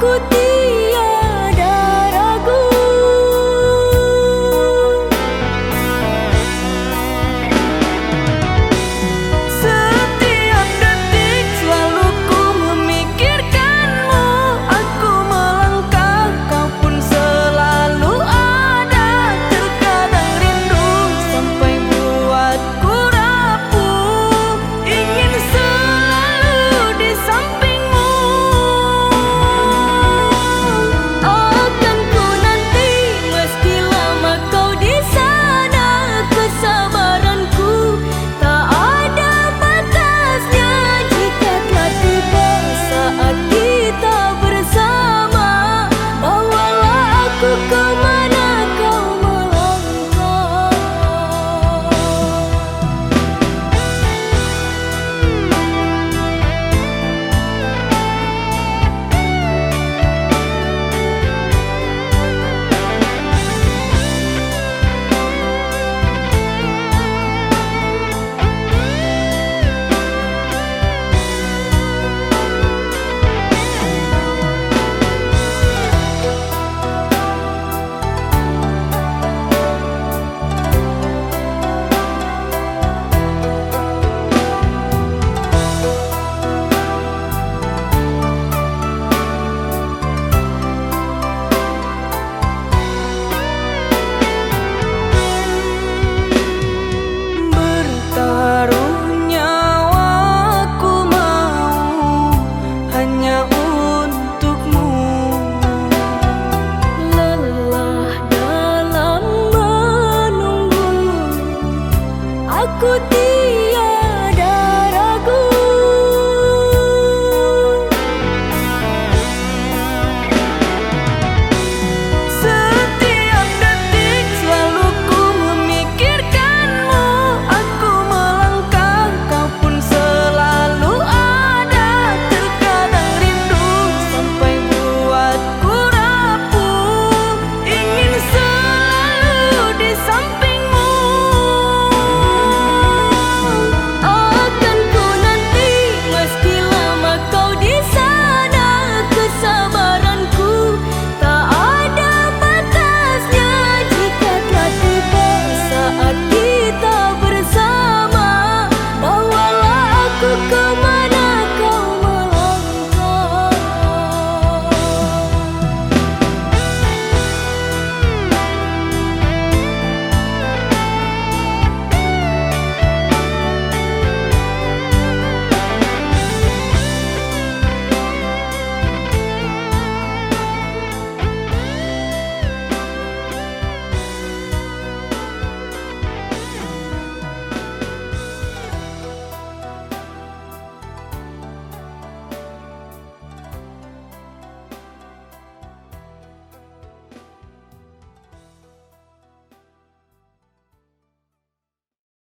故地。